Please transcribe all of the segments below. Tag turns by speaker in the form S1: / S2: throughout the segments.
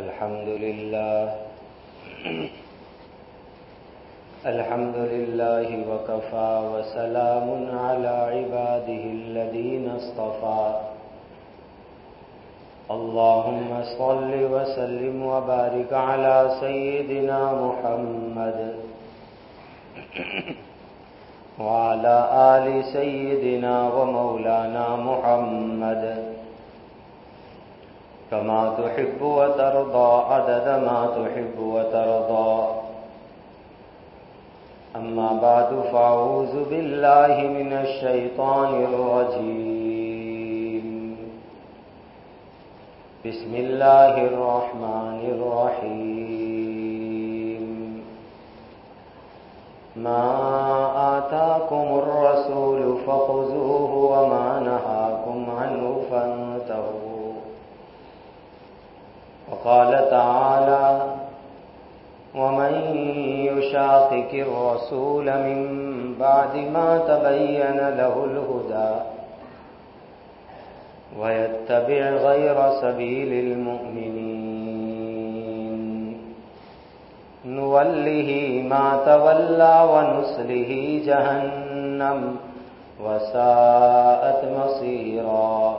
S1: الحمد لله الحمد لله وكفى وسلام على عباده الذين اصطفى. اللهم صل وسلم وبارك على سيدنا محمد وعلى آل سيدنا ومولانا محمد كما تحب وترضى عدد ما تحب وترضى. أما بعد فأعوذ بالله من الشيطان الرجيم. بسم الله الرحمن الرحيم. ما آتاكم الرسول فخذوه وقال تعالى ومن يشاقق الرسول من بعد ما تبين له الهدى ويتبع غير سبيل المؤمنين نوله ما تولى ونسله جهنم وساءت مصيرا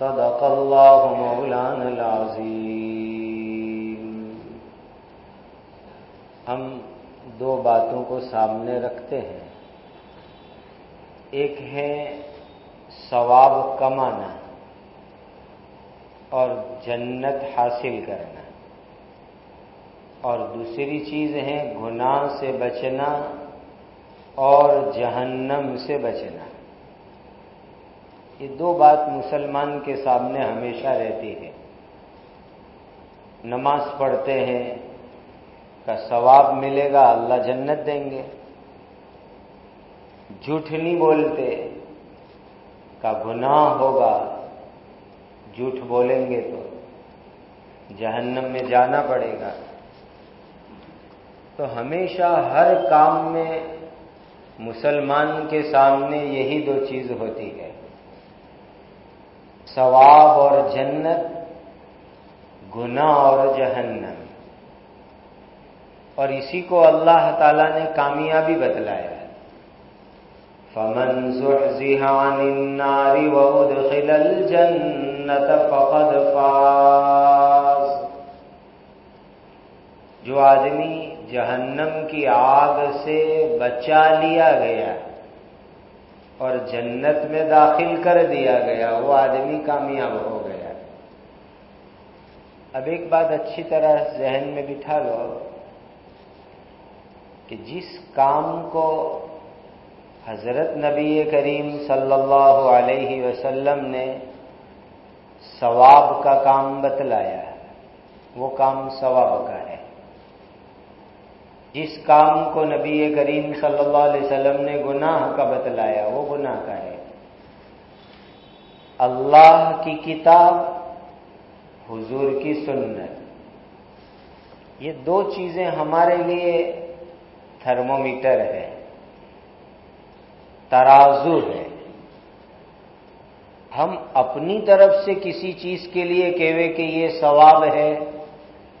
S1: صدق الله مولانا العظيم ہم دو باتوں کو سامنے رکھتے ہیں۔ ایک ہے ثواب کمانا اور جنت حاصل کرنا۔ اور دوسری چیز ہے گناہ سے بچنا اور جہنم سے بچنا۔ یہ دو بات مسلمان کے سامنے ہمیشہ رہتی ہے۔ نماز پڑھتے ہیں کا ثواب ملے گا، اللہ جنت دیں گے۔ جھوٹ نہیں بولتے، کا گناہ ہوگا۔ جھوٹ بولیں گے تو جہنم میں جانا پڑے گا۔ تو ہمیشہ ہر کام میں مسلمان کے سامنے یہی دو چیز ہوتی ہے۔ ثواب اور جنت، گناہ اور جہنم۔ اور اسی کو اللہ تعالی نے کامیابی بتلایا فمن زحزح عن النار وادخل الجنة فقد فاز۔ جو آدمی جہنم کی آگ سے بچا لیا گیا اور جنت میں داخل کر دیا گیا، وہ آدمی کامیاب ہو گیا۔ اب ایک بات اچھی طرح ذہن میں بٹھا لو۔ کہ جس کام کو حضرت نبی کریم صلی اللہ علیہ وسلم نے ثواب کا کام بتلایا ہے، وہ کام ثواب کا ہے۔ جس کام کو نبی کریم صلی اللہ علیہ وسلم نے گناہ کا بتلایا، وہ گناہ کا ہے۔ اللہ کی کتاب، حضور کی سنت۔ یہ دو چیزیں ہمارے لیے تھرمومیٹر ہے، ترازو ہے۔ ہم اپنی طرف سے کسی چیز کے لیے کہوے کہ یہ ثواب ہے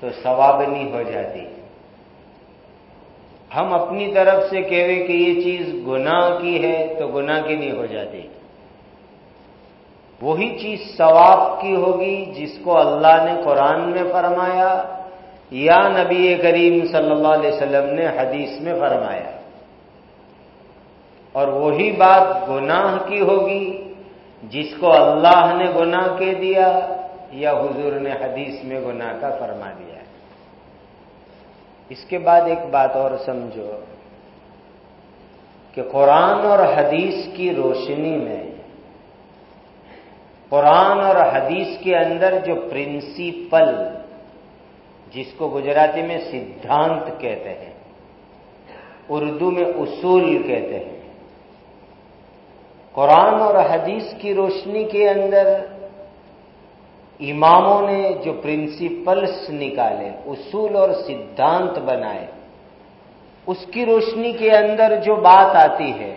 S1: تو ثواب نہیں ہو جاتی۔ ہم اپنی طرف سے کہوے کہ یہ چیز گناہ کی ہے تو گناہ کی نہیں ہو جاتی۔ وہی چیز ثواب کی ہوگی جس کو اللہ نے قرآن میں فرمایا یا نبی کریم صلی اللہ علیہ وسلم نے حدیث میں فرمایا، اور وہی بات گناہ کی ہوگی جس کو اللہ نے گناہ کے دیا یا حضور نے حدیث میں گناہ کا فرما دیا اس کے بعد ایک بات اور سمجھو کہ قرآن اور حدیث کی روشنی میں قرآن اور حدیث کے اندر جو پرنسپل جس کو گجراتی میں سدھانت کہتے ہیں، اردو میں اصول کہتے ہیں۔ قرآن اور حدیث کی روشنی کے اندر اماموں نے جو پرنسپلس نکالے، اصول اور سدھانت بنائے، اس کی روشنی کے اندر جو بات آتی ہے،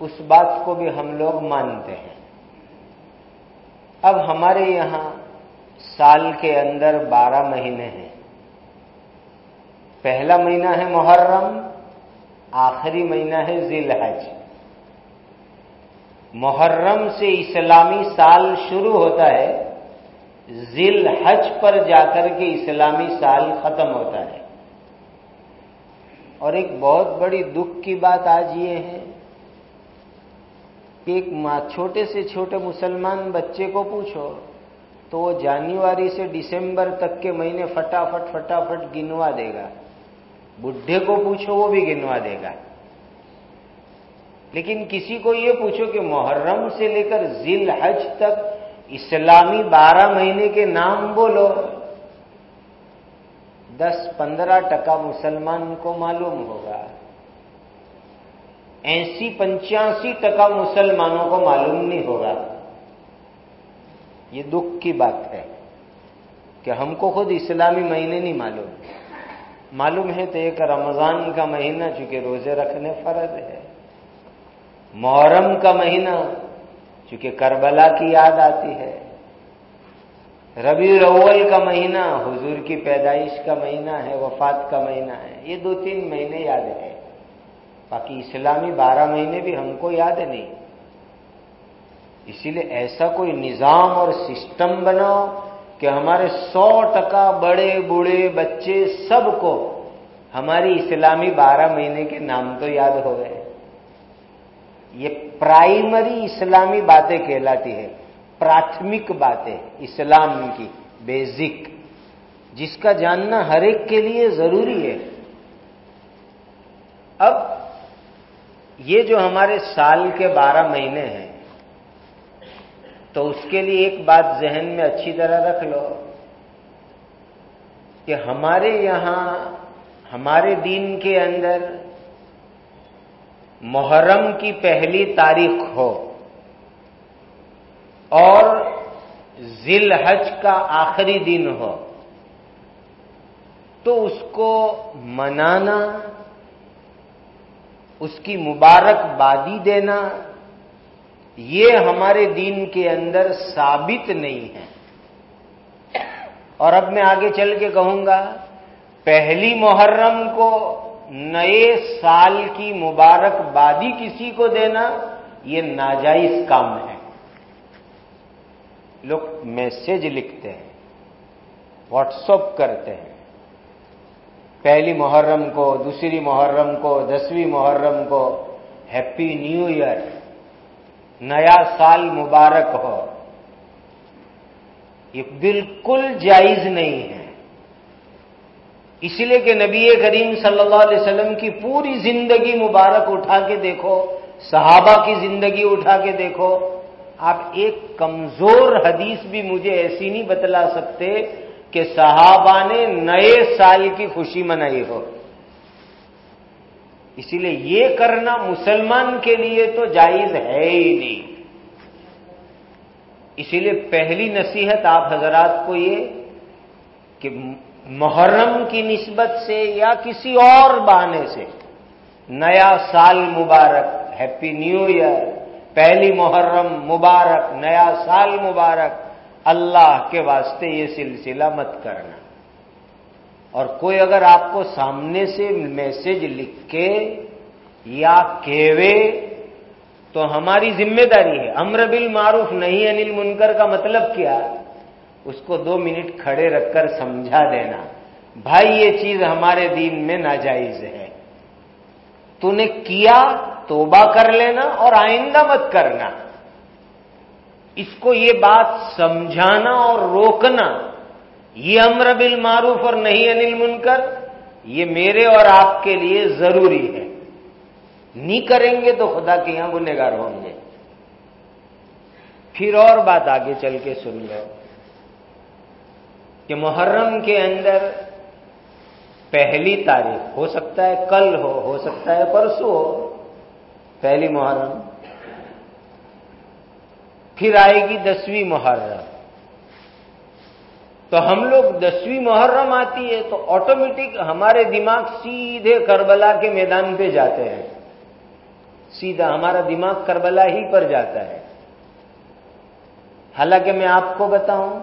S1: اس بات کو بھی ہم لوگ مانتے ہیں۔ اب ہمارے یہاں سال کے اندر بارہ مہینے ہیں۔ پہلا مہینہ ہے محرم، آخری مہینہ ہے ذیل حج محرم سے اسلامی سال شروع ہوتا ہے ذیل حج پر جا کر کے اسلامی سال ختم ہوتا ہے۔ اور ایک بہت بڑی دکھ کی بات آج یہ ہے کہ ایک چھوٹے سے چھوٹے مسلمان بچے کو پوچھو تو وہ جنوری سے دسمبر تک کے مہینے فٹافٹ فٹافٹ گنوا دے گا۔ بڈھے کو پوچھو وہ بھی گنوا دے گا۔ لیکن کسی کو یہ پوچھو کہ محرم سے لے کر ذیل حج تک اسلامی بارہ مہینے کے نام بولو۔ دس پندرہ ٹکا مسلمان کو معلوم ہوگا۔ ایسی پنچاسی ٹکا مسلمانوں کو معلوم نہیں ہوگا۔ یہ دکھ کی بات ہے کہ ہم کو خود اسلامی مہینے نہیں معلوم۔ معلوم ہے تو ایک رمضان کا مہینہ، چونکہ روزے رکھنے فرض ہے۔ محرم کا مہینہ، چونکہ کربلا کی یاد آتی ہے۔ ربی الاول کا مہینہ، حضور کی پیدائش کا مہینہ ہے، وفات کا مہینہ ہے۔ یہ دو تین مہینے یاد ہے باقی اسلامی بارہ مہینے بھی ہم کو یاد نہیں۔ اسی لیے ایسا کوئی نظام اور سسٹم بناؤ کہ ہمارے سو ٹکا بڑے بوڑھے بچے سب کو ہماری اسلامی بارہ مہینے کے نام تو یاد ہو گئے یہ پرائمری اسلامی باتیں کہلاتی ہے پراتھمک باتیں، اسلام کی، بیزک۔ جس کا جاننا ہر ایک کے لیے ضروری ہے۔ اب یہ جو ہمارے سال کے بارہ مہینے ہیں تو اس کے لیے ایک بات ذہن میں اچھی طرح رکھ لو کہ ہمارے یہاں، ہمارے دین کے اندر محرم کی پہلی تاریخ ہو اور ذیل حج کا آخری دن ہو تو اس کو منانا، اس کی مبارک بادی دینا یہ ہمارے دین کے اندر ثابت نہیں ہے۔ اور اب میں آگے چل کے کہوں گا، پہلی محرم کو نئے سال کی مبارک بادی کسی کو دینا، یہ ناجائز کام ہے۔ لوگ میسج لکھتے ہیں، واٹس اپ کرتے ہیں۔ پہلی محرم کو، دوسری محرم کو، دسویں محرم کو، ہیپی نیو ایئر۔ نیا سال مبارک ہو، یہ بالکل جائز نہیں ہے۔ اس لیے کہ نبی کریم صلی اللہ علیہ وسلم کی پوری زندگی مبارک اٹھا کے دیکھو، صحابہ کی زندگی اٹھا کے دیکھو۔ آپ ایک کمزور حدیث بھی مجھے ایسی نہیں بتلا سکتے کہ صحابہ نے نئے سال کی خوشی منائی ہو۔ اسی لیے یہ کرنا مسلمان کے لیے تو جائز ہے ہی نہیں۔ اسی لیے پہلی نصیحت آپ حضرات کو یہ کہ محرم کی نسبت سے یا کسی اور بہانے سے، نیا سال مبارک ہیپی نیو ایئر پہلی محرم مبارک، نیا سال مبارک، اللہ کے واسطے یہ سلسلہ مت کرنا۔ اور کوئی اگر آپ کو سامنے سے میسج لکھ کے یا کہوے تو ہماری ذمہ داری ہے۔ امر بل معروف نہیں انل منکر کا مطلب کیا؟ اس کو دو منٹ کھڑے رکھ کر سمجھا دینا۔ بھائی، یہ چیز ہمارے دین میں ناجائز ہے۔ تو نے کیا؟ توبہ کر لینا اور آئندہ مت کرنا۔ اس کو یہ بات سمجھانا اور روکنا۔ یہ امر بل معروف اور نہیں انل منکر یہ میرے اور آپ کے لیے ضروری ہے۔ نہیں کریں گے تو خدا کے یہاں گنےگار ہوں گے۔ پھر اور بات آگے چل کے سن لو۔ کہ محرم کے اندر پہلی تاریخ ہو سکتا ہے، کل ہو ہو سکتا ہے، پرسوں ہو، پہلی محرم۔ پھر آئے گی دسویں محرم۔ تو ہم لوگ دسویں محرم آتی ہے تو آٹومیٹک ہمارے دماغ سیدھے کربلا کے میدان پہ جاتے ہیں۔ سیدھا ہمارا دماغ کربلا ہی پر جاتا ہے۔ حالانکہ میں آپ کو بتاؤں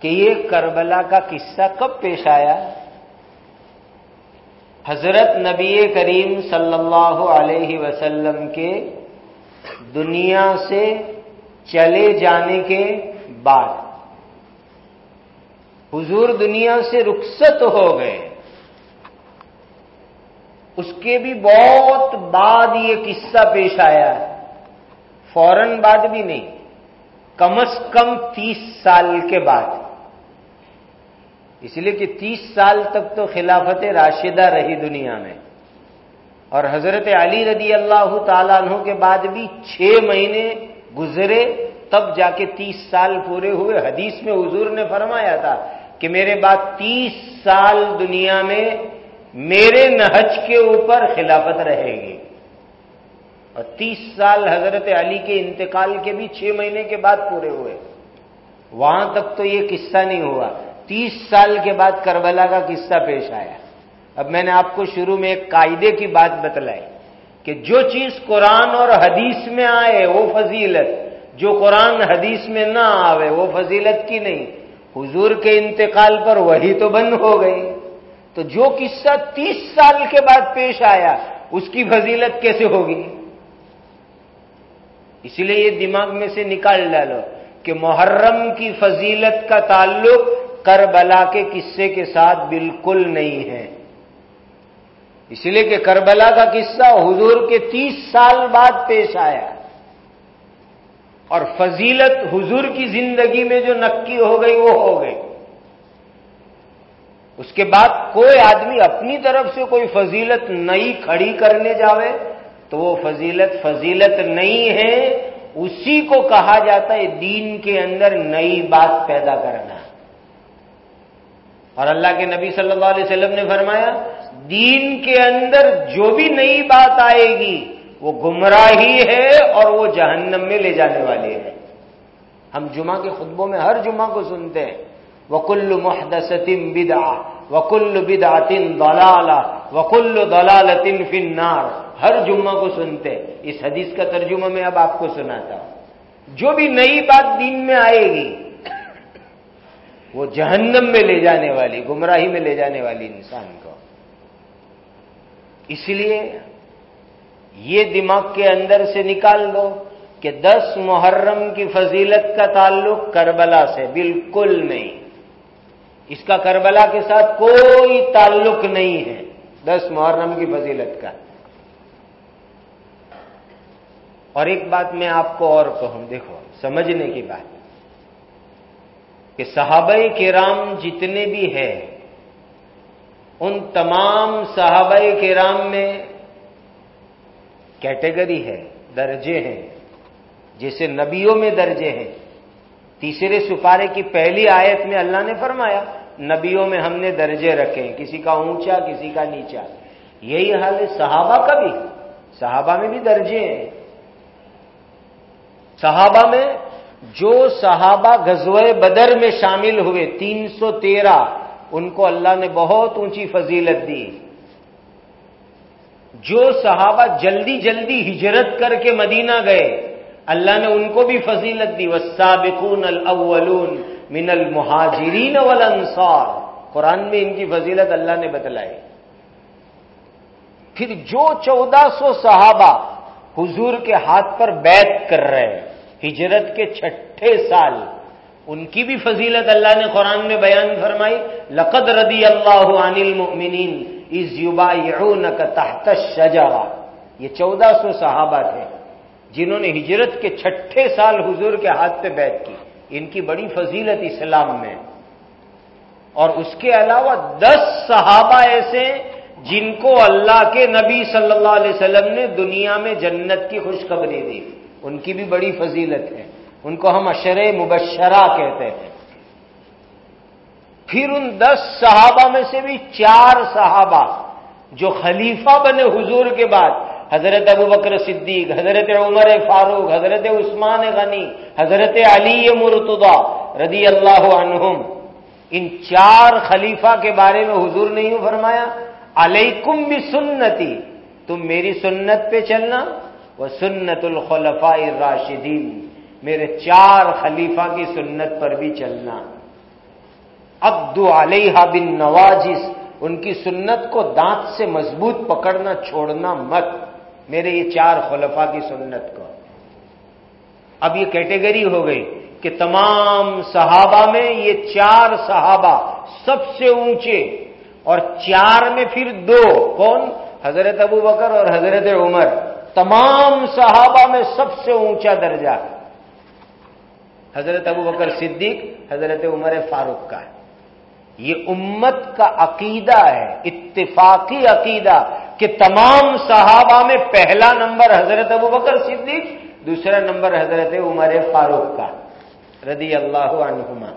S1: کہ یہ کربلا کا قصہ کب پیش آیا؟ حضرت نبی کریم صلی اللہ علیہ وسلم کے دنیا سے چلے جانے کے بعد۔ حضور دنیا سے رخصت ہو گئے۔ اس کے بھی بہت بعد یہ قصہ پیش آیا ہے۔ فوراً بعد بھی نہیں، کم از کم تیس سال کے بعد۔ اس لیے کہ تیس سال تک تو خلافت راشدہ رہی دنیا میں۔ اور حضرت علی رضی اللہ تعالیٰ عنہ کے بعد بھی چھ مہینے گزرے، تب جا کے تیس سال پورے ہوئے۔ حدیث میں حضور نے فرمایا تھا کہ میرے بعد تیس سال دنیا میں میرے نہج کے اوپر خلافت رہے گی۔ اور تیس سال حضرت علی کے انتقال کے بھی چھ مہینے کے بعد پورے ہوئے۔ وہاں تک تو یہ قصہ نہیں ہوا۔ تیس سال کے بعد کربلا کا قصہ پیش آیا۔ اب میں نے آپ کو شروع میں ایک قاعدے کی بات بتلائی کہ جو چیز قرآن اور حدیث میں آئے وہ فضیلت، جو قرآن حدیث میں نہ آوے وہ فضیلت کی نہیں۔ حضور کے انتقال پر وہی تو بند ہو گئی۔ تو جو قصہ تیس سال کے بعد پیش آیا، اس کی فضیلت کیسے ہوگی؟ اس لیے یہ دماغ میں سے نکال ڈالو کہ محرم کی فضیلت کا تعلق کربلا کے قصے کے ساتھ بالکل نہیں ہے۔ اس لیے کہ کربلا کا قصہ حضور کے تیس سال بعد پیش آیا۔ اور فضیلت حضور کی زندگی میں جو نکی ہو گئی وہ ہو گئی۔ اس کے بعد کوئی آدمی اپنی طرف سے کوئی فضیلت نئی کھڑی کرنے جاوے تو وہ فضیلت فضیلت نہیں ہے، اسی کو کہا جاتا ہے دین کے اندر نئی بات پیدا کرنا۔ اور اللہ کے نبی صلی اللہ علیہ وسلم نے فرمایا، دین کے اندر جو بھی نئی بات آئے گی وہ گمراہی ہے اور وہ جہنم میں لے جانے والی ہے۔ ہم جمعہ کے خطبوں میں ہر جمعہ کو سنتے ہیں۔ وکل محدثتم بدا وکل بدعتن دلالہ وکل دلالتن فنار ہر جمعہ کو سنتے ہیں۔ اس حدیث کا ترجمہ میں اب آپ کو سناتا ہوں۔ جو بھی نئی بات دین میں آئے گی، وہ جہنم میں لے جانے والی، گمراہی میں لے جانے والی انسان کو۔ اس لیے یہ دماغ کے اندر سے نکال دو کہ دس محرم کی فضیلت کا تعلق کربلا سے بالکل نہیں۔ اس کا کربلا کے ساتھ کوئی تعلق نہیں ہے دس محرم کی فضیلت کا۔ اور ایک بات میں آپ کو اور کہوں، دیکھو، سمجھنے کی بات۔ کہ صحابہ کرام جتنے بھی ہیں، ان تمام صحابہ کرام میں کیٹیگری ہے، درجے ہیں، جیسے نبیوں میں درجے ہیں۔ تیسرے سپارے کی پہلی آیت میں اللہ نے فرمایا، نبیوں میں ہم نے درجے رکھے کسی کا اونچا، کسی کا نیچا۔ یہی حال ہے صحابہ کا بھی۔ صحابہ میں بھی درجے ہیں۔ صحابہ میں جو صحابہ غزوہ بدر میں شامل ہوئے، تین سو تیرہ، ان کو اللہ نے بہت اونچی فضیلت دی۔ جو صحابہ جلدی جلدی ہجرت کر کے مدینہ گئے، اللہ نے ان کو بھی فضیلت دی وسابقون الاولون من المہاجرین والانصار قرآن میں ان کی فضیلت اللہ نے بتلائی۔ پھر جو چودہ سو صحابہ حضور کے ہاتھ پر بیت کر رہے ہیں، ہجرت کے چھٹے سال، ان کی بھی فضیلت اللہ نے قرآن میں بیان فرمائی، لقد رضی اللہ عن المؤمنین کا تحت شجرا یہ چودہ سو صحابہ تھے جنہوں نے ہجرت کے چھٹے سال حضور کے ہاتھ پہ بیٹھ کی۔ ان کی بڑی فضیلت اسلام میں۔ اور اس کے علاوہ دس صحابہ ایسے جن کو اللہ کے نبی صلی اللہ علیہ وسلم نے دنیا میں جنت کی خوشخبری دی۔ ان کی بھی بڑی فضیلت ہے۔ ان کو ہم اشر مبشرہ کہتے ہیں۔ پھر ان دس صحابہ میں سے بھی چار صحابہ جو خلیفہ بنے حضور کے بعد، حضرت ابو بکر صدیق، حضرت عمر فاروق، حضرت عثمان غنی، حضرت علی مرتضا رضی اللہ عنہم، ان چار خلیفہ کے بارے میں حضور نے یوں فرمایا، علیکم بھی سنتی تم میری سنت پہ چلنا وہ سنت الخلفاء الراشدین، میرے چار خلیفہ کی سنت پر بھی چلنا۔ عبد علیہ بن نوازس ان کی سنت کو دانت سے مضبوط پکڑنا، چھوڑنا مت۔ میرے یہ چار خلفا کی سنت کو۔ اب یہ کیٹیگری ہو گئی کہ تمام صحابہ میں یہ چار صحابہ سب سے اونچے اور چار میں پھر دو۔ کون؟ حضرت ابو بکر اور حضرت عمر۔ تمام صحابہ میں سب سے اونچا درجہ۔ حضرت ابو بکر صدیق، حضرت عمر فاروق کا ہے۔ یہ امت کا عقیدہ ہے، اتفاقی عقیدہ کہ تمام صحابہ میں پہلا نمبر حضرت ابو بکر صدیق، دوسرا نمبر حضرت عمر فاروق کا، رضی اللہ عنہما۔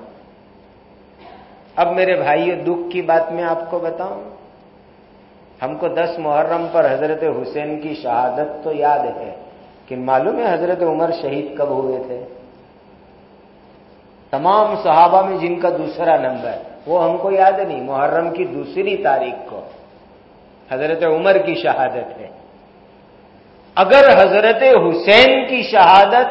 S1: اب میرے بھائی دکھ کی بات میں آپ کو بتاؤں، ہم کو دس محرم پر حضرت حسین کی شہادت تو یاد ہے کہ معلوم ہے حضرت عمر شہید کب ہوئے تھے؟ تمام صحابہ میں جن کا دوسرا نمبر۔ وہ ہم کو یاد نہیں، محرم کی دوسری تاریخ کو۔ حضرت عمر کی شہادت ہے۔ اگر حضرت حسین کی شہادت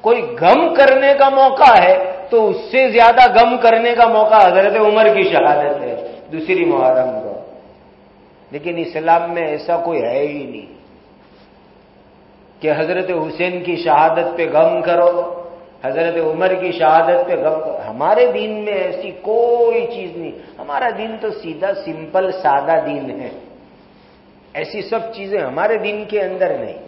S1: کوئی غم کرنے کا موقع ہے، تو اس سے زیادہ غم کرنے کا موقع حضرت عمر کی شہادت ہے، دوسری محرم کو۔ لیکن اسلام میں ایسا کوئی ہے ہی نہیں کہ حضرت حسین کی شہادت پہ غم کرو۔ حضرت عمر کی شہادت پہ غم ہمارے دین میں ایسی کوئی چیز نہیں۔ ہمارا دین تو سیدھا، سمپل، سادہ دین ہے۔ ایسی سب چیزیں ہمارے دین کے اندر نہیں۔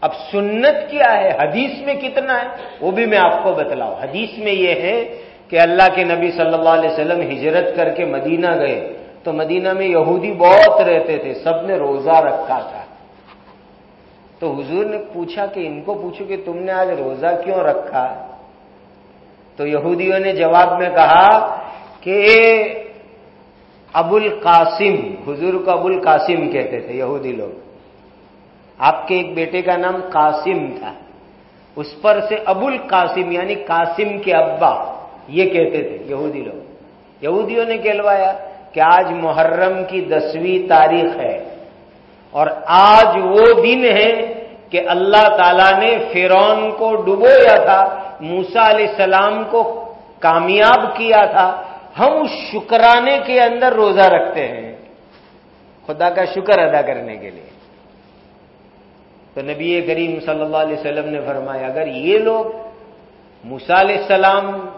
S1: اب سنت کیا ہے؟ حدیث میں کتنا ہے؟ وہ بھی میں آپ کو بتلاؤں۔ حدیث میں یہ ہے کہ اللہ کے نبی صلی اللہ علیہ وسلم ہجرت کر کے مدینہ گئے۔ تو مدینہ میں یہودی بہت رہتے تھے۔ سب نے روزہ رکھا تھا۔ تو حضور نے پوچھا کہ ان کو پوچھو کہ تم نے آج روزہ کیوں رکھا تو یہودیوں نے جواب میں کہا کہ ابو القاسم حضور کو ابو القاسم کہتے تھے، یہودی لوگ۔ آپ کے ایک بیٹے کا نام قاسم تھا۔ اس پر سے ابو القاسم یعنی قاسم کے ابا، یہ کہتے تھے، یہودی لوگ۔ یہودیوں نے کہلوایا کہ آج محرم کی دسویں تاریخ ہے اور آج وہ دن ہے کہ اللہ تعالی نے فرون کو ڈبویا تھا موسا علیہ السلام کو کامیاب کیا تھا۔ ہم اس شکرانے کے اندر روزہ رکھتے ہیں۔ خدا کا شکر ادا کرنے کے لیے۔ تو نبی کریم صلی اللہ علیہ وسلم نے فرمایا، اگر یہ لوگ موسا علیہ السلام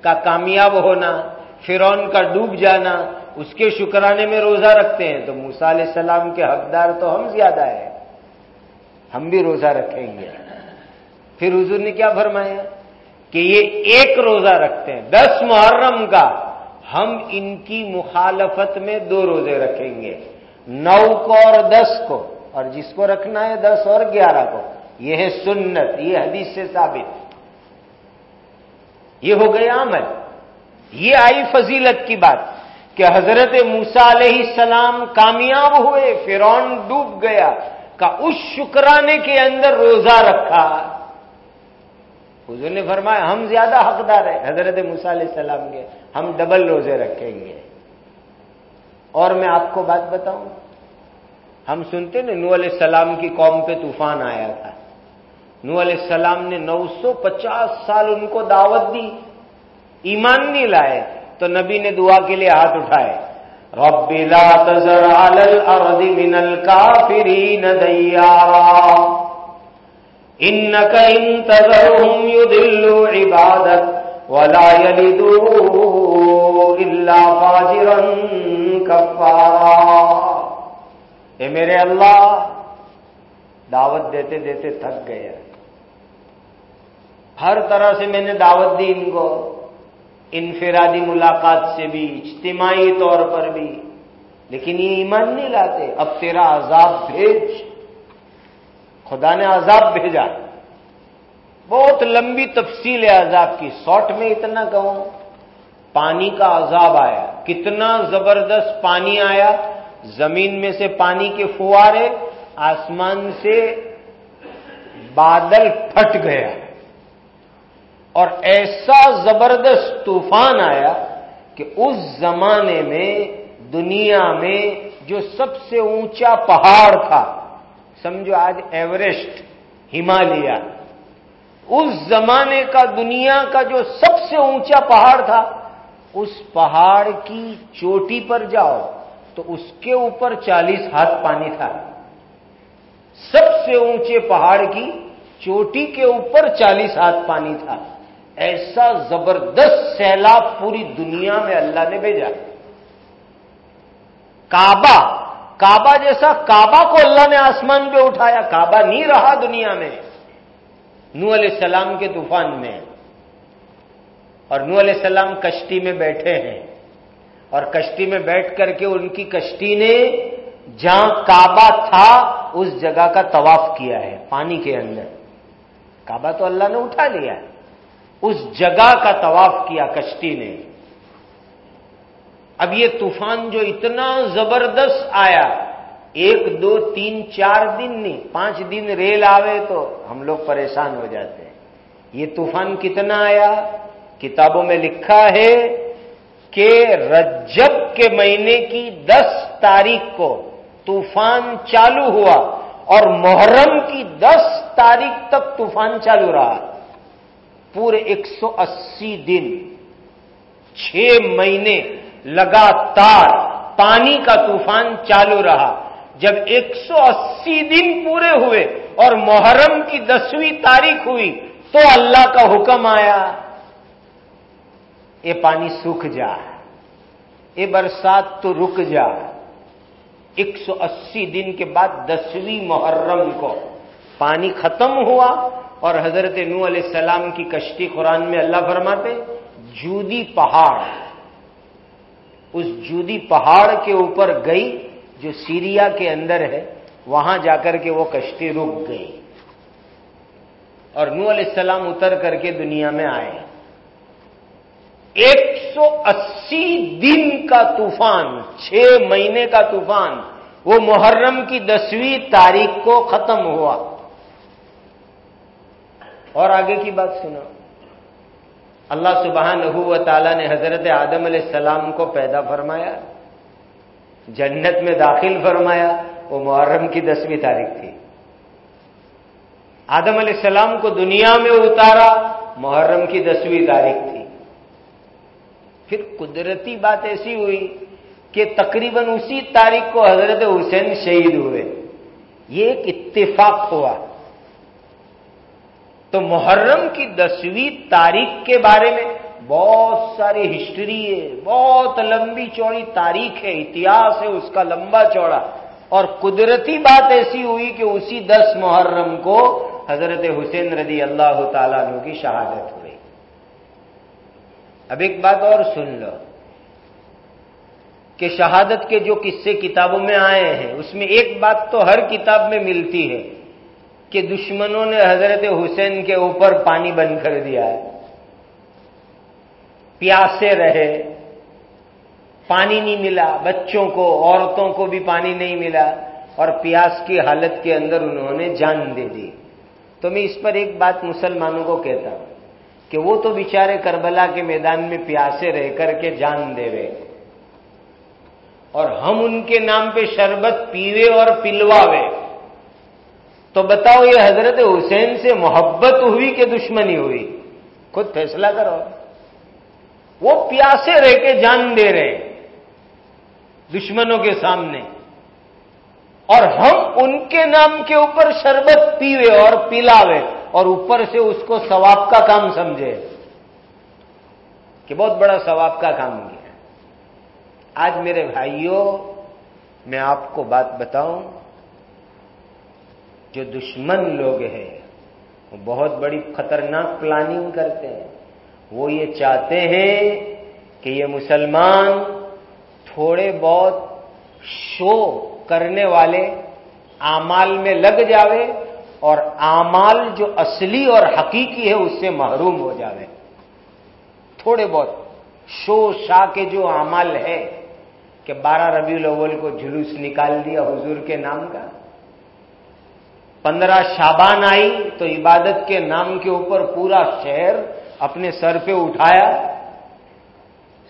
S1: کا کامیاب ہونا فرون کا ڈوب جانا، اس کے شکرانے میں روزہ رکھتے ہیں، تو موسا علیہ السلام کے حقدار تو ہم زیادہ ہیں۔ ہم بھی روزہ رکھیں گے۔ پھر حضور نے کیا فرمایا؟ کہ یہ ایک روزہ رکھتے ہیں، دس محرم کا۔ ہم ان کی مخالفت میں دو روزے رکھیں گے۔ نو کو اور دس کو۔ اور جس کو رکھنا ہے دس اور گیارہ کو۔ یہ ہے سنت، یہ حدیث سے ثابت۔ یہ ہو گیا عمل۔ یہ آئی فضیلت کی بات کہ حضرت موسا علیہ السلام کامیاب ہوئے فرون ڈوب گیا۔ کا اس شکرانے کے اندر روزہ رکھا۔ حضور نے فرمایا، ہم زیادہ حقدار ہیں۔ حضرت موسیٰ علیہ السلام کے ہم ڈبل روزے رکھیں گے۔ اور میں آپ کو بات بتاؤں، ہم سنتے نا نو علیہ السلام کی قوم پہ طوفان آیا تھا۔ نو علیہ السلام نے نو سو پچاس سال ان کو دعوت دی، ایمان نہیں لائے، تو نبی نے دعا کے لیے ہاتھ اٹھائے۔ رب لا تذر على الارض من الكافرين ديارا انك ان تذرهم يضلوا عبادك ولا يلدوا الا فاجرا كفارا اے میرے اللہ، دعوت دیتے دیتے تھک گئے ہر طرح سے میں نے دعوت دی ان کو۔ انفرادی ملاقات سے بھی، اجتماعی طور پر بھی۔ لیکن یہ ایمان نہیں لاتے، اب تیرا عذاب بھیج۔ خدا نے عذاب بھیجا۔ بہت لمبی تفصیل ہے عذاب کی، سوٹ میں اتنا کہوں۔ پانی کا عذاب آیا۔ کتنا زبردست پانی آیا۔ زمین میں سے پانی کے فوارے آسمان سے بادل پھٹ گیا۔ اور ایسا زبردست طوفان آیا کہ اس زمانے میں دنیا میں جو سب سے اونچا پہاڑ تھا، سمجھو آج ایوریسٹ، ہمالیہ، اس زمانے کا دنیا کا جو سب سے اونچا پہاڑ تھا، اس پہاڑ کی چوٹی پر جاؤ تو اس کے اوپر چالیس ہاتھ پانی تھا۔ سب سے اونچے پہاڑ کی چوٹی کے اوپر چالیس ہاتھ پانی تھا۔ ایسا زبردست سیلاب پوری دنیا میں اللہ نے بھیجا۔ کعبہ کعبہ جیسا کعبہ کو اللہ نے آسمان پہ اٹھایا، کعبہ نہیں رہا دنیا میں۔ نو علیہ السلام کے طوفان میں۔ اور نو علیہ السلام کشتی میں بیٹھے ہیں۔ اور کشتی میں بیٹھ کر کے ان کی کشتی نے جہاں کعبہ تھا، اس جگہ کا طواف کیا ہے، پانی کے اندر۔ کعبہ تو اللہ نے اٹھا لیا ہے۔ اس جگہ کا طواف کیا کشتی نے۔ اب یہ طوفان جو اتنا زبردست آیا، ایک، دو، تین، چار دن نہیں، پانچ دن ریل آوے تو ہم لوگ پریشان ہو جاتے ہیں۔ یہ طوفان کتنا آیا؟ کتابوں میں لکھا ہے کہ رجب کے مہینے کی دس تاریخ کو طوفان چالو ہوا اور محرم کی دس تاریخ تک طوفان چالو رہا۔ پورے ایک سو اسی دن، چھ مہینے لگاتار پانی کا طوفان چالو رہا۔ جب ایک سو اسی دن پورے ہوئے اور محرم کی دسویں تاریخ ہوئی تو اللہ کا حکم آیا یہ پانی سوکھ جا یہ برسات تو رک جا۔ ایک سو اسی دن کے بعد دسویں محرم کو پانی ختم ہوا اور حضرت نو علیہ السلام کی کشتی قرآن میں اللہ فرماتے جودی پہاڑ۔ اس جودی پہاڑ کے اوپر گئی جو سیریا کے اندر ہے، وہاں جا کر کے وہ کشتی رک گئی۔ اور نو علیہ السلام اتر کر کے دنیا میں آئے۔ ایک سو اسی دن کا طوفان، چھ مہینے کا طوفان، وہ محرم کی دسویں تاریخ کو ختم ہوا۔ اور آگے کی بات سنا اللہ سبحانہ و تعالیٰ نے حضرت آدم علیہ السلام کو پیدا فرمایا، جنت میں داخل فرمایا، وہ محرم کی دسویں تاریخ تھی۔ آدم علیہ السلام کو دنیا میں اتارا، محرم کی دسویں تاریخ تھی۔ پھر قدرتی بات ایسی ہوئی کہ تقریباً اسی تاریخ کو حضرت حسین شہید ہوئے۔ یہ ایک اتفاق ہوا۔ تو محرم کی دسویں تاریخ کے بارے میں بہت ساری ہسٹری ہے، بہت لمبی چوڑی تاریخ ہے، اتہاس ہے، اس کا لمبا چوڑا۔ اور قدرتی بات ایسی ہوئی کہ اسی دس محرم کو حضرت حسین رضی اللہ تعالیٰ عنہ کی شہادت ہوئی اب ایک بات اور سن لو کہ شہادت کے جو قصے کتابوں میں آئے ہیں، اس میں ایک بات تو ہر کتاب میں ملتی ہے۔ کہ دشمنوں نے حضرت حسین کے اوپر پانی بند کر دیا ہے۔ پیاسے رہے۔ پانی نہیں ملا۔ بچوں کو، عورتوں کو بھی پانی نہیں ملا۔ اور پیاس کی حالت کے اندر انہوں نے جان دے دی۔ تو میں اس پر ایک بات مسلمانوں کو کہتا ہوں کہ وہ تو بیچارے کربلا کے میدان میں پیاسے رہ کر کے جان دے وے اور ہم ان کے نام پہ شربت پیوے اور پلواوے۔ تو بتاؤ یہ حضرت حسین سے محبت ہوئی کہ دشمنی ہوئی؟ خود فیصلہ کرو۔ وہ پیاسے رہ کے جان دے رہے دشمنوں کے سامنے۔ اور ہم ان کے نام کے اوپر شربت پیوے اور پلاوے اور اوپر سے اس کو ثواب کا کام سمجھے۔ کہ بہت بڑا ثواب کا کام کیا۔ آج میرے بھائیوں، میں آپ کو بات بتاؤں۔ جو دشمن لوگ ہیں، وہ بہت بڑی خطرناک پلاننگ کرتے ہیں۔ وہ یہ چاہتے ہیں کہ یہ مسلمان تھوڑے بہت شو کرنے والے آمال میں لگ جاوے اور آمال جو اصلی اور حقیقی ہے، اس سے محروم ہو جاوے۔ تھوڑے بہت شو شاہ کے جو امال ہے کہ بارہ ربیع الاول کو جلوس نکال دیا حضور کے نام کا۔ پندرہ شابان آئی تو عبادت کے نام کے اوپر پورا شہر اپنے سر پہ اٹھایا۔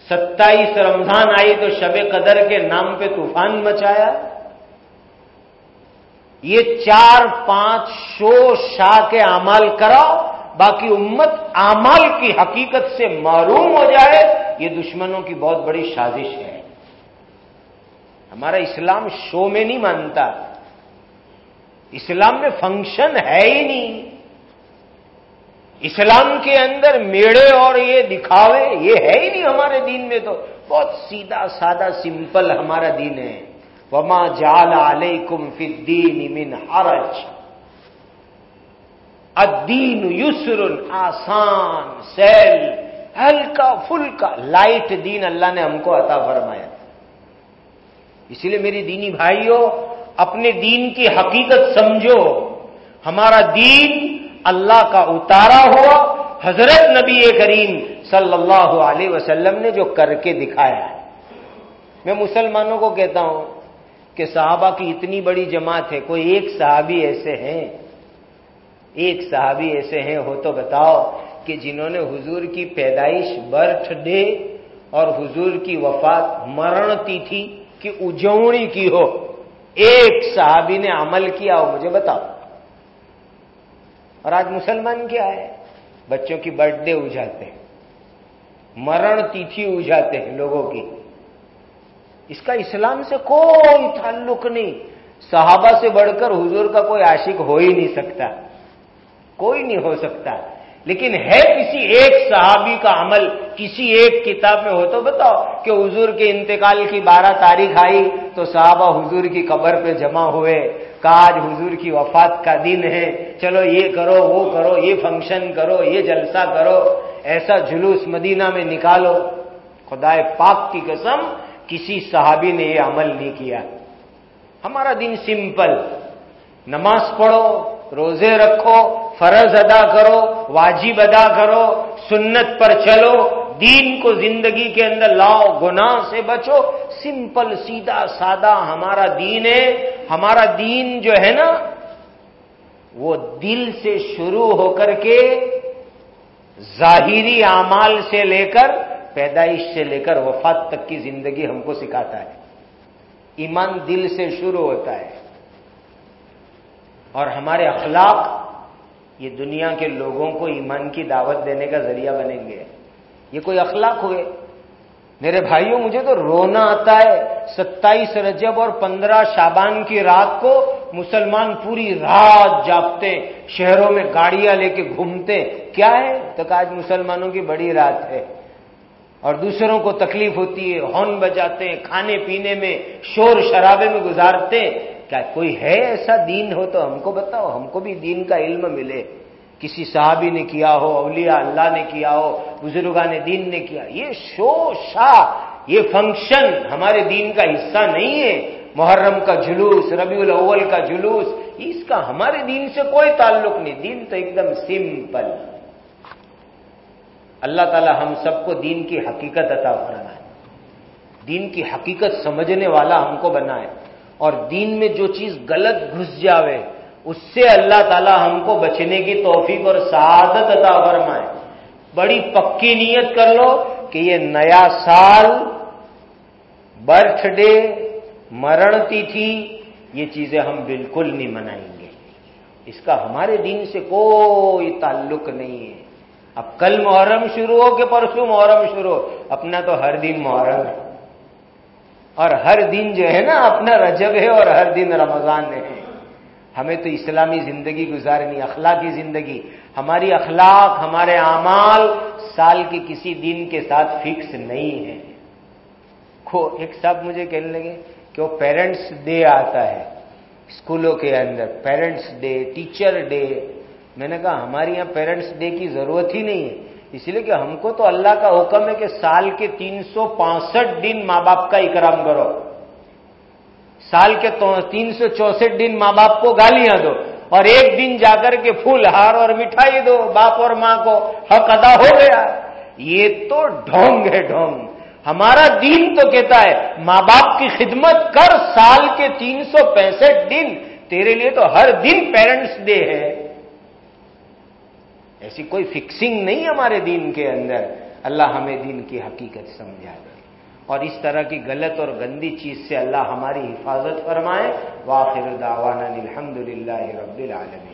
S1: ستائیس رمضان آئی تو شب قدر کے نام پہ طوفان مچایا۔ یہ چار پانچ شو شاہ کے امال کراؤ، باقی امت امال کی حقیقت سے معروم ہو جائے۔ یہ دشمنوں کی بہت بڑی سازش ہے۔ ہمارا اسلام شو میں نہیں مانتا۔ اسلام میں فنکشن ہے ہی نہیں۔ اسلام کے اندر میڑے اور یہ دکھاوے، یہ ہے ہی نہیں ہمارے دین میں تو۔ بہت سیدھا، سادہ، سمپل ہمارا دین ہے۔ وما جال علیکم فی الدین من حرج۔ الدین یسر آسان، سیل، ہلکا فلکا لائٹ دین اللہ نے ہم کو عطا فرمایا۔ اسی لیے میری دینی بھائیوں اپنے دین کی حقیقت سمجھو۔ ہمارا دین اللہ کا اتارا ہوا۔ حضرت نبی کریم صلی اللہ علیہ وسلم نے جو کر کے دکھایا ہے۔ میں مسلمانوں کو کہتا ہوں کہ صحابہ کی اتنی بڑی جماعت ہے، کوئی ایک صحابی ایسے ہیں۔ ایک صحابی ایسے ہیں، ہو تو بتاؤ کہ جنہوں نے حضور کی پیدائش برتھ ڈے اور حضور کی وفات مرن تیتھی کی اجوڑی کی ہو۔ ایک صحابی نے عمل کیا ہو مجھے بتاؤ۔ اور آج مسلمان کیا ہے؟ بچوں کی برتھ ڈے اجاتے ہیں۔ مرن تیتھی اجاتے ہیں لوگوں کی۔ اس کا اسلام سے کوئی تعلق نہیں۔ صحابہ سے بڑھ کر حضور کا کوئی عاشق ہو ہی نہیں سکتا۔ کوئی نہیں ہو سکتا۔ لیکن ہے کسی ایک صحابی کا عمل، کسی ایک کتاب میں ہو تو بتاؤ کہ حضور کے انتقال کی بارہ تاریخ آئی۔ تو صحابہ حضور کی قبر پہ جمع ہوئے آج حضور کی وفات کا دن ہے، چلو یہ کرو، وہ کرو، یہ فنکشن کرو، یہ جلسہ کرو، ایسا جلوس مدینہ میں نکالو۔ خدا پاک کی قسم، کسی صحابی نے یہ عمل نہیں کیا۔ ہمارا دن سمپل نماز پڑھو، روزے رکھو، فرض ادا کرو، واجب ادا کرو، سنت پر چلو۔ دین کو زندگی کے اندر لاؤ، گناہ سے بچو۔ سمپل، سیدھا، سادہ ہمارا دین ہے۔ ہمارا دین جو ہے نا، وہ دل سے شروع ہو کر کے ظاہری اعمال سے لے کر پیدائش سے لے کر وفات تک کی زندگی ہم کو سکھاتا ہے۔ ایمان دل سے شروع ہوتا ہے۔ اور ہمارے اخلاق، یہ دنیا کے لوگوں کو ایمان کی دعوت دینے کا ذریعہ بنیں گے۔ یہ کوئی اخلاق ہوئے؟ میرے بھائیوں، مجھے تو رونا آتا ہے ستائیس رجب اور پندرہ شابان کی رات کو مسلمان پوری رات جاپتے، شہروں میں گاڑیاں لے کے گھومتے۔ کیا ہے؟ تو آج مسلمانوں کی بڑی رات ہے۔ اور دوسروں کو تکلیف ہوتی ہے ہارن بجاتے ہیں کھانے پینے میں، شور شرابے میں گزارتے۔ کیا کوئی ہے ایسا دین ہو تو ہم کو بتاؤ، ہم کو بھی دین کا علم ملے۔ کسی صحابی نے کیا ہو، اولیاء اللہ نے کیا ہو، بزرگان دین نے کیا، یہ شو شاہ، یہ فنکشن ہمارے دین کا حصہ نہیں ہے۔ محرم کا جلوس، ربیع الاول کا جلوس، اس کا ہمارے دین سے کوئی تعلق نہیں۔ دین تو ایک دم سمپل اللہ تعالی ہم سب کو دین کی حقیقت عطا فرمائے۔ دین کی حقیقت سمجھنے والا ہم کو بنائے۔ اور دین میں جو چیز غلط گھس جاوے اس سے اللہ تعالی ہم کو بچنے کی توفیق اور سعادت عطا فرمائے۔ بڑی پکی نیت کر لو کہ یہ نیا سال برتھ ڈے، مرن تھی یہ چیزیں ہم بالکل نہیں منائیں گے۔ اس کا ہمارے دین سے کوئی تعلق نہیں ہے۔ اب کل محرم شروع ہو کہ پرسوں محرم شروع ہو، اپنا تو ہر دن محرم ہے۔ اور ہر دن جو ہے نا، اپنا رجب ہے اور ہر دن رمضان ہے۔ ہمیں تو اسلامی زندگی گزارنی، اخلاقی زندگی، ہماری اخلاق، ہمارے اعمال سال کے کسی دن کے ساتھ فکس نہیں ہے کھو، ایک صاحب مجھے کہنے لگے کہ وہ پیرنٹس ڈے آتا ہے اسکولوں کے اندر، پیرنٹس ڈے، ٹیچر ڈے۔ میں نے کہا، ہمارے یہاں پیرنٹس ڈے کی ضرورت ہی نہیں ہے۔ اس لیے کہ ہم کو تو اللہ کا حکم ہے کہ سال کے تین سو پانسٹھ دن ماں باپ کا اکرام کرو۔ سال کے تین سو چونسٹھ دن ماں باپ کو گالیاں دو اور ایک دن جا کر کے پھول، ہار اور مٹھائی دو، باپ اور ماں کو حق ادا ہو گیا۔ یہ تو ڈھونگ ہے، ڈھونگ۔ ہمارا دین تو کہتا ہے، ماں باپ کی خدمت کر سال کے تین سو پینسٹھ دن۔ تیرے لیے تو ہر دن پیرنٹس ڈے ہے۔ ایسی کوئی فکسنگ نہیں ہمارے دین کے اندر۔ اللہ ہمیں دین کی حقیقت سمجھا دے۔ اور اس طرح کی غلط اور گندی چیز سے اللہ ہماری حفاظت فرمائے۔ واخر دعوانا الحمد للہ رب العالمین۔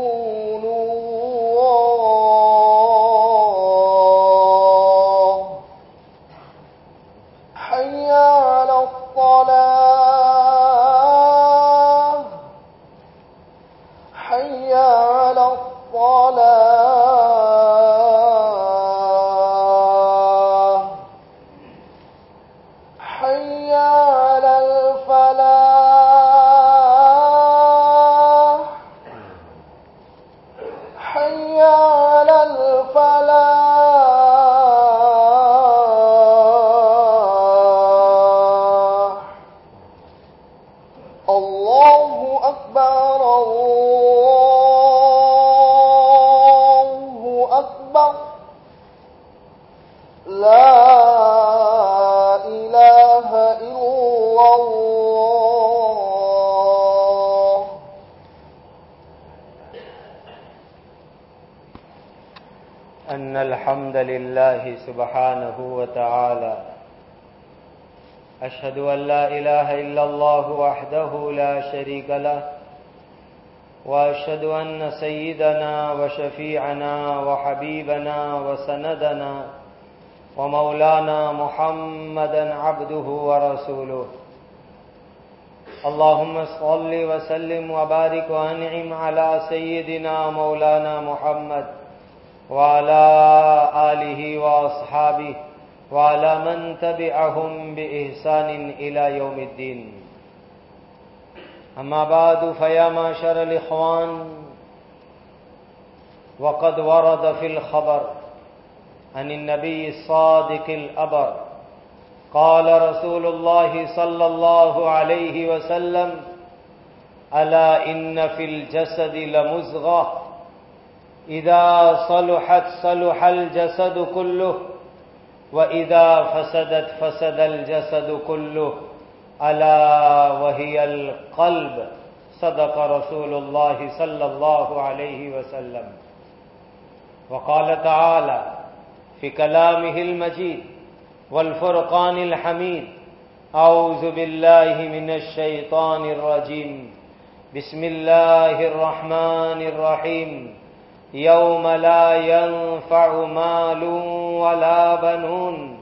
S1: لله سبحانه وتعالى. أشهد أن لا إله إلا الله وحده لا شريك له، وأشهد أن سيدنا وشفيعنا وحبيبنا وسندنا ومولانا محمدا عبده ورسوله. اللهم صل وسلم وبارك وانعم على سيدنا مولانا محمد وعلى آله وأصحابه وعلى من تبعهم بإحسان إلى يوم الدين. أما بعد فيا معشر الإخوان وقد ورد في الخبر عن النبي الصادق الأبر قال رسول الله صلى الله عليه وسلم ألا إن في الجسد لمزغة إذا صلحت صلح الجسد كله وإذا فسدت فسد الجسد كله. ألا وهي القلب. صدق رسول الله صلى الله عليه وسلم. وقال تعالى في كلامه المجيد والفرقان الحميد أعوذ بالله من الشيطان الرجيم. بسم الله الرحمن الرحيم. يوم لا ينفع مال ولا بنون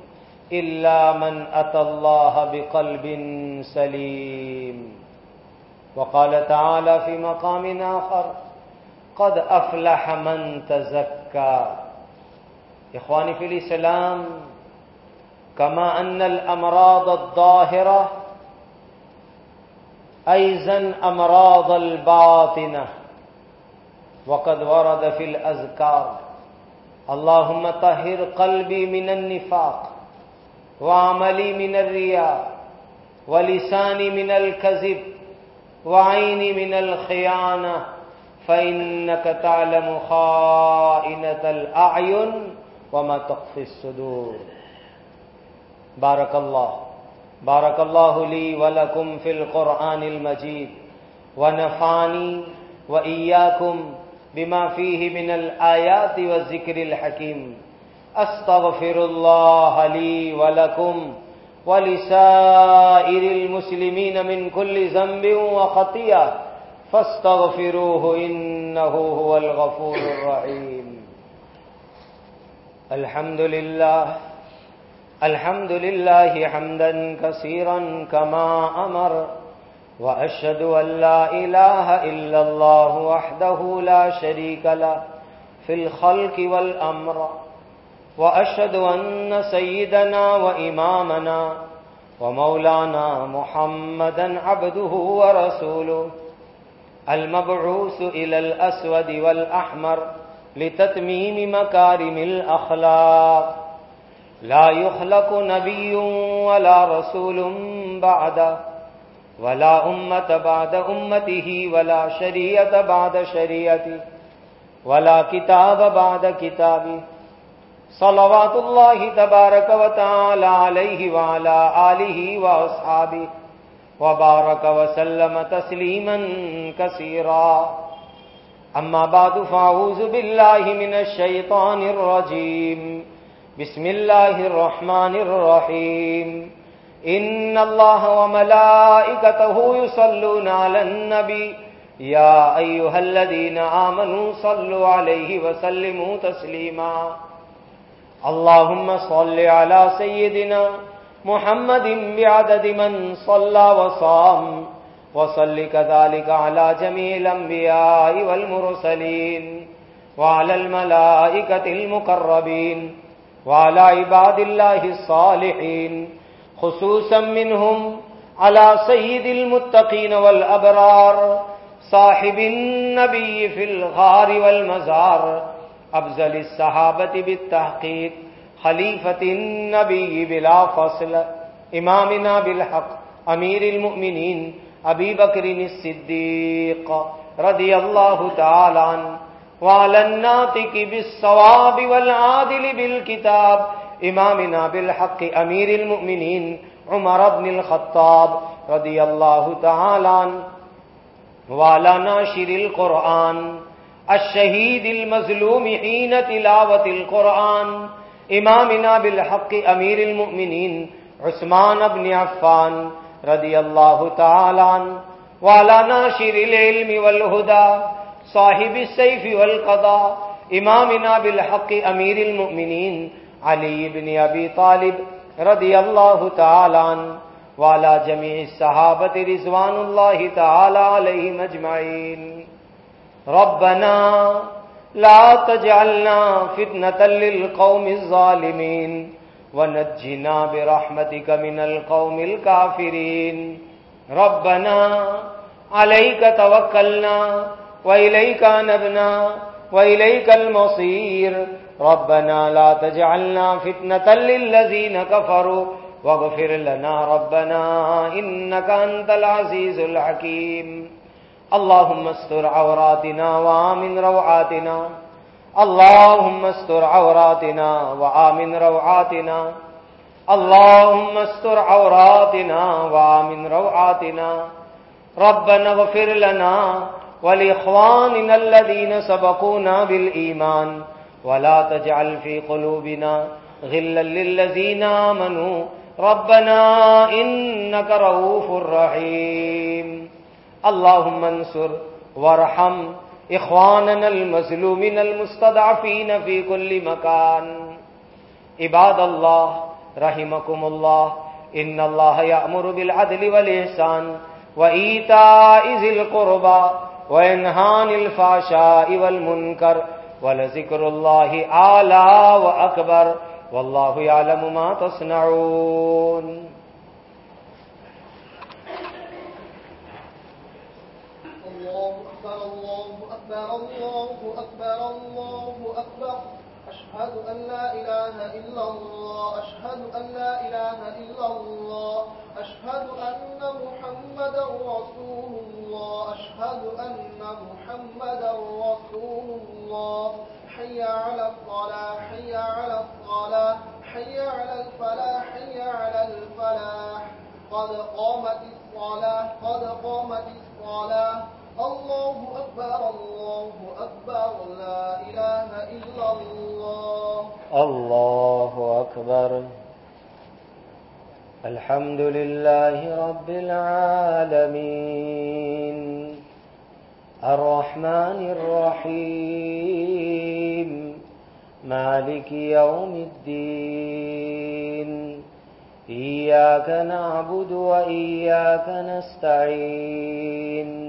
S1: إلا من أتى الله بقلب سليم. وقال تعالى في مقام آخر قد أفلح من تزكى. إخواني في الإسلام كما أن الأمراض الظاهرة أيزا أمراض الباطنة. وقد ورد في الأذكار. اللهم طهر قلبي من النفاق وعملي من الرياء ولساني من الكذب وعيني من الخيانة فإنك تعلم خائنة الأعين وما تخفي الصدور. بارك الله. بارك الله لي ولكم في القرآن المجيد ونفعني وإياكم بما فيه من الآيات والذكر الحكيم. أستغفر الله لي ولكم ولسائر المسلمين من كل ذنب وخطيئة. فاستغفروه إنه هو الغفور الرحيم. الحمد لله. الحمد لله حمدا كثيرا كما أمر. وأشهد أن لا إله إلا الله وحده لا شريك له في الخلق والأمر وأشهد أن سيدنا وإمامنا ومولانا محمدا عبده ورسوله المبعوث إلى الأسود والأحمر لتتميم مكارم الأخلاق. لا يخلق نبي ولا رسول بعد ولا أمة بعد أمته ولا شريعة بعد شريعته ولا كتاب بعد كتابه. صلوات اللہ تبارک الله تبارك وتعالى عليه وعلى آله وأصحابه وبارك وسلم تسليما كثيرا. أما بعد، فأعوذ بالله من الشيطان الرجيم. بسم الله الرحمن الرحيم. إن الله وملائكته يصلون على النبي. يا أيها الذين آمنوا صلوا عليه وسلموا تسليما. اللهم صل على سيدنا محمد بعدد من صلى وصام. وصل كذلك على جميع الأنبياء والمرسلين وعلى الملائكة المقربين وعلى عباد الله الصالحين. خصوصا منهم على سيد المتقين والأبرار، صاحب النبي في الغار والمزار افضل الصحابة بالتحقيق، خليفة النبي بلا فصل امامنا بالحق امیر المؤمنین ابی بکر الصدیق رضی اللہ تعالی عنہ وعلى الناطق بالصواب والعادل بالكتاب امامنا بالحق امیر المؤمنین عمر بن الخطاب رضی اللہ تعالی عنہ وعلى ناشر القرآن الشہید المظلوم حین تلاوت القرآن امامنا بالحق امیر المؤمنین عثمان ابن عفان رضی اللہ تعالی والا ناشر العلم والهدى، صاحب السيف والقضاء امامنا بالحق امیر المؤمنین علی بن ابی طالب رضی اللہ تعالی والا جمیع الصحابة رضوان اللہ تعالی علیہ مجمعین۔ ربنا لا تجعلنا فتنة للقوم الظالمين ونجنا برحمتك من القوم الكافرين ربنا عليك توكلنا وإليك نبنا وإليك المصير ربنا لا تجعلنا فتنة للذين كفروا واغفر لنا ربنا إنك أنت العزيز الحكيم. اللهم استر عوراتنا وآمن روعاتنا. اللهم استر عوراتنا وآمن روعاتنا. اللهم استر عوراتنا وآمن روعاتنا. ربنا اغفر لنا ولإخواننا الذين سبقونا بالإيمان. ولا تجعل في قلوبنا غلا للذين آمنوا. ربنا إنك رؤوف رحيم. اللهم انصر وارحم اخواننا المظلومين المستضعفين في كل مكان. عباد الله رحمكم الله. ان الله يأمر بالعدل والإحسان وإيتاء ذي القربى وينهى عن الفحشاء والمنكر ولذكر الله أعلى وأكبر والله يعلم ما تصنعون.
S2: الله أكبر الله أكبر الله أكبر. أشهد أن لا إله إلا الله. أشهد أن لا إله إلا الله أشهد أن محمد رسول الله أشهد أن محمد رسول الله. حي على الصلاة حي على الصلاة حي على الفلاح حي على الفلاح. قد قامت الصلاة قد قامت الصلاة. الله أكبر الله أكبر لا إله إلا الله.
S1: الله أكبر. الحمد لله رب العالمين. الرحمن الرحيم. مالك يوم الدين. إياك نعبد وإياك نستعين.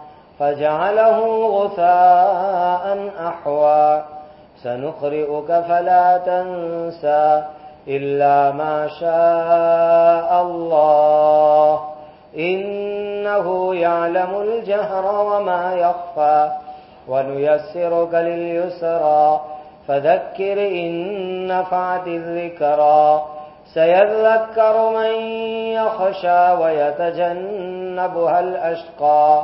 S1: فجعله غثاء أحوى. سنقرئك فلا تنسى إلا ما شاء الله. إنه يعلم الجهر وما يخفى. ونيسرك لليسرى. فذكر إن نفعت الذكرى. سيذكر من يخشى ويتجنبها الأشقى.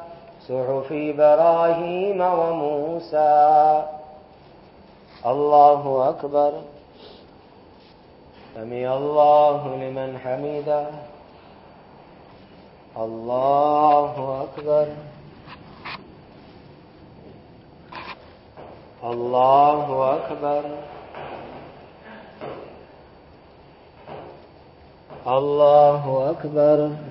S1: صحف إبراهيم وموسى. الله أكبر. سمي الله لمن حمده. الله أكبر. الله أكبر. الله أكبر.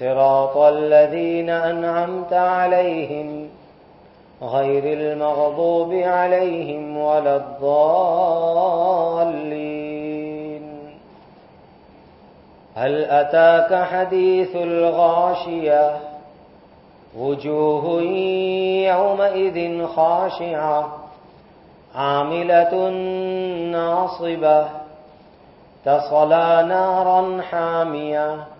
S1: صراط الذين أنعمت عليهم غير المغضوب عليهم ولا الضالين. هل أتاك حديث الغاشية؟ وجوه يومئذ خاشعة عاملة ناصبة تصلى نارا حامية.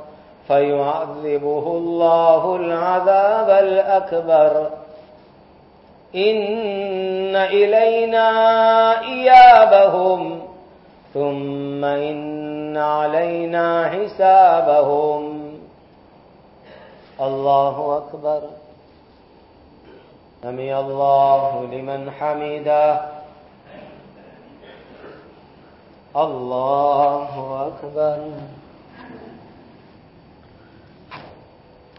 S1: فيعذبه الله العذاب الأكبر. إن إلينا إيابهم ثم إن علينا حسابهم. الله أكبر. سمي الله لمن حمده. الله أكبر.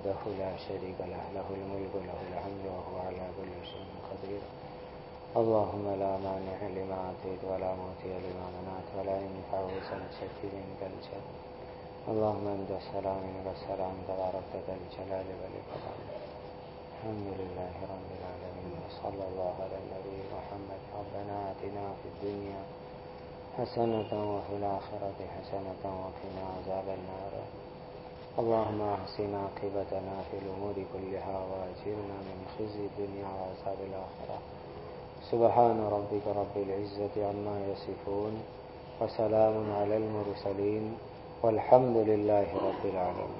S1: وحده لا شريك له له الملك له الحمد وهو على كل شيء قدير. اللهم لا مانع لما أعطيت ولا موتي لما منعت ولا ينفع سنشكر منك الجد اللهم أنت السلام منك السلام تبارك ذا الجلال والإكرام. الحمد لله رب العالمين وصلى الله على النبي محمد. ربنا آتنا في الدنيا حسنة وفي الآخرة حسنة وقنا عذاب النار. اللهم احسن عاقبتنا في الأمور كلها واجرنا من خزي الدنيا وعذاب الآخرة. سبحان ربك رب العزة عما يصفون وسلام على المرسلين والحمد لله رب العالمين.